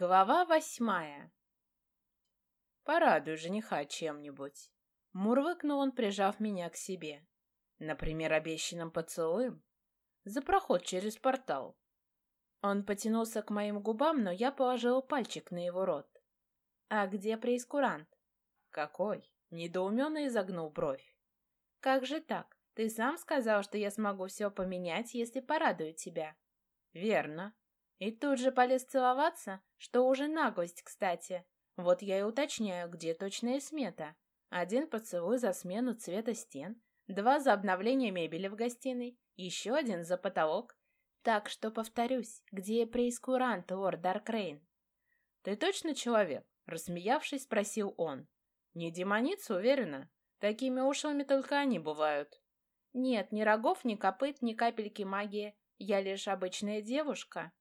Глава восьмая. Порадуй жениха чем-нибудь. Мурлыкнул он, прижав меня к себе. Например, обещанным поцелуем. За проход через портал. Он потянулся к моим губам, но я положила пальчик на его рот. «А где преискурант?» «Какой?» — недоуменно изогнул бровь. «Как же так? Ты сам сказал, что я смогу все поменять, если порадую тебя». «Верно. И тут же полез целоваться, что уже наглость, кстати. Вот я и уточняю, где точная смета. Один поцелуй за смену цвета стен, два за обновление мебели в гостиной, еще один за потолок. Так что повторюсь, где преискурант, лорд Даркрейн? «Ты точно человек?» — рассмеявшись, спросил он. «Не демоница, уверена? Такими ушлыми только они бывают». «Нет, ни рогов, ни копыт, ни капельки магии. Я лишь обычная девушка».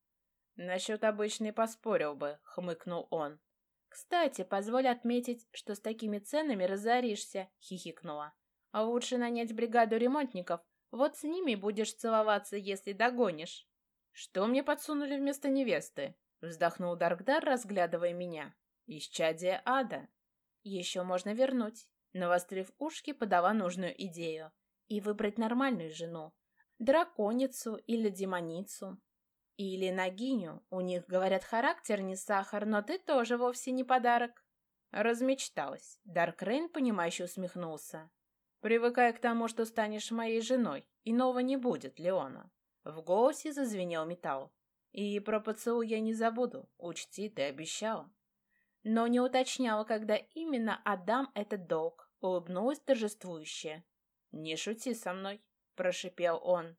«Насчет обычной поспорил бы», — хмыкнул он. «Кстати, позволь отметить, что с такими ценами разоришься», — хихикнула. «А лучше нанять бригаду ремонтников. Вот с ними будешь целоваться, если догонишь». «Что мне подсунули вместо невесты?» — вздохнул Даркдар, разглядывая меня. «Исчадие ада». «Еще можно вернуть», — навострив ушки, подала нужную идею. «И выбрать нормальную жену. Драконицу или демоницу. Или Нагиню. У них, говорят, характер не сахар, но ты тоже вовсе не подарок. Размечталась. Даркрейн, понимающе усмехнулся. Привыкай к тому, что станешь моей женой. Иного не будет, Леона. В голосе зазвенел металл. И про поцелуй я не забуду. Учти, ты обещала. Но не уточняла, когда именно отдам этот долг. Улыбнулась торжествующе. «Не шути со мной», — прошипел он.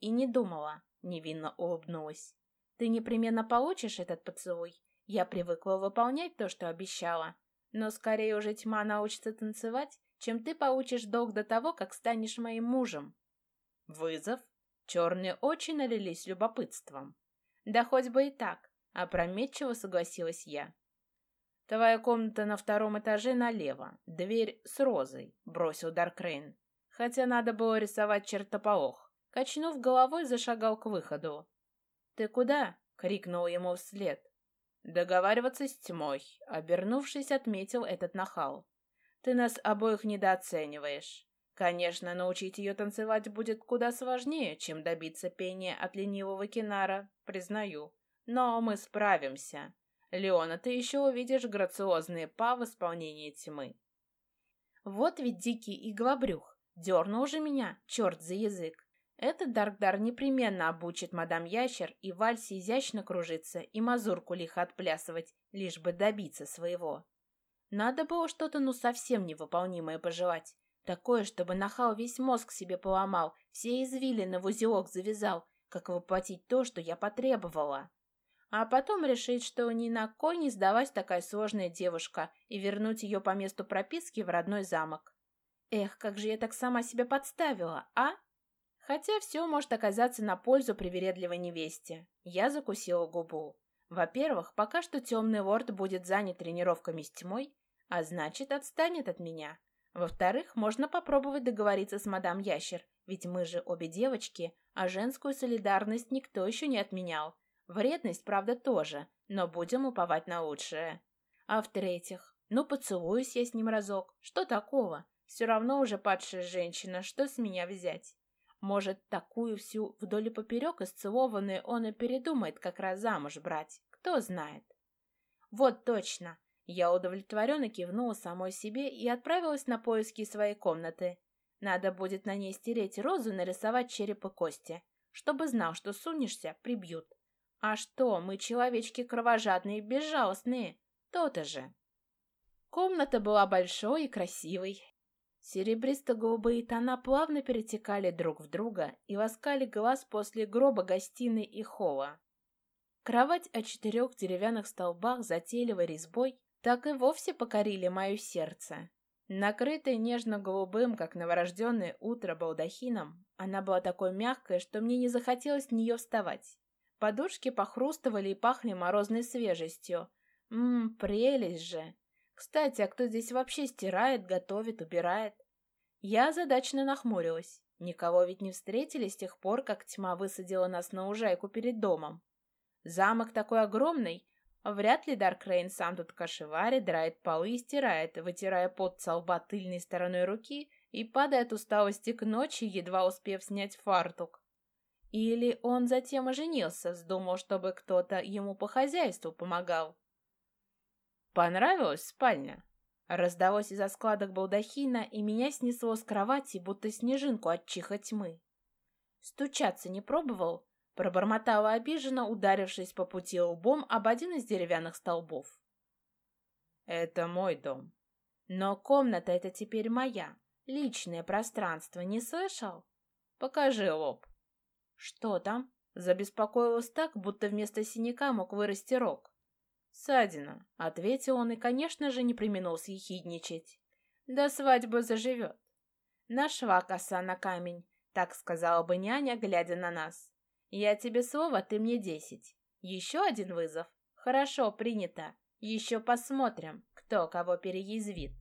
И не думала, Невинно улыбнулась. «Ты непременно получишь этот поцелуй. Я привыкла выполнять то, что обещала. Но скорее уже тьма научится танцевать, чем ты получишь долг до того, как станешь моим мужем». «Вызов?» Черные очи налились любопытством. «Да хоть бы и так», — опрометчиво согласилась я. «Твоя комната на втором этаже налево, дверь с розой», — бросил Даркрейн. Хотя надо было рисовать чертополох. Качнув головой, зашагал к выходу. «Ты куда?» — крикнул ему вслед. «Договариваться с тьмой», — обернувшись, отметил этот нахал. «Ты нас обоих недооцениваешь. Конечно, научить ее танцевать будет куда сложнее, чем добиться пения от ленивого кинара, признаю. Но мы справимся. Леона, ты еще увидишь грациозные па в исполнении тьмы». Вот ведь дикий иглобрюх. Дернул же меня, черт за язык. Этот Даркдар непременно обучит мадам Ящер и вальсе изящно кружиться, и мазурку лихо отплясывать, лишь бы добиться своего. Надо было что-то ну совсем невыполнимое пожелать. Такое, чтобы нахал весь мозг себе поломал, все извилины в узелок завязал, как воплотить то, что я потребовала. А потом решить, что ни на кой не сдалась такая сложная девушка и вернуть ее по месту прописки в родной замок. Эх, как же я так сама себя подставила, а? Хотя все может оказаться на пользу привередливой невесте. Я закусила губу. Во-первых, пока что темный лорд будет занят тренировками с тьмой, а значит, отстанет от меня. Во-вторых, можно попробовать договориться с мадам Ящер, ведь мы же обе девочки, а женскую солидарность никто еще не отменял. Вредность, правда, тоже, но будем уповать на лучшее. А в-третьих, ну поцелуюсь я с ним разок, что такого? Все равно уже падшая женщина, что с меня взять? Может, такую всю вдоль и поперек исцелованную он и передумает как раз замуж брать. Кто знает. Вот точно. Я удовлетворенно кивнула самой себе и отправилась на поиски своей комнаты. Надо будет на ней стереть розу и нарисовать череп и кости. Чтобы знал, что сунешься, прибьют. А что, мы человечки кровожадные и безжалостные. То-то же. Комната была большой и красивой. Серебристо-голубые тона плавно перетекали друг в друга и ласкали глаз после гроба гостиной и холла. Кровать о четырех деревянных столбах затейливой резьбой так и вовсе покорили мое сердце. Накрытая нежно-голубым, как новорожденное утро, балдахином, она была такой мягкой, что мне не захотелось с нее вставать. Подушки похрустывали и пахли морозной свежестью. Ммм, прелесть же! Кстати, а кто здесь вообще стирает, готовит, убирает? Я задачно нахмурилась. Никого ведь не встретили с тех пор, как тьма высадила нас на ужайку перед домом. Замок такой огромный, Вряд ли Даркрейн сам тут кошеварит, драет полы и стирает, вытирая пот со лба тыльной стороной руки и падая от усталости к ночи, едва успев снять фартук. Или он затем оженился, вздумал, чтобы кто-то ему по хозяйству помогал. «Понравилась спальня?» Раздалось из-за складок балдахина, и меня снесло с кровати, будто снежинку от чиха тьмы. Стучаться не пробовал, Пробормотала обиженно, ударившись по пути лбом об один из деревянных столбов. «Это мой дом. Но комната эта теперь моя. Личное пространство, не слышал? Покажи лоб». «Что там?» Забеспокоилась так, будто вместо синяка мог вырасти рог. «Ссадина», — ответил он и, конечно же, не применул съехидничать. «До свадьбы заживет». «Нашла коса на камень», — так сказала бы няня, глядя на нас. Я тебе слово, ты мне десять. Еще один вызов? Хорошо, принято. Еще посмотрим, кто кого переязвит.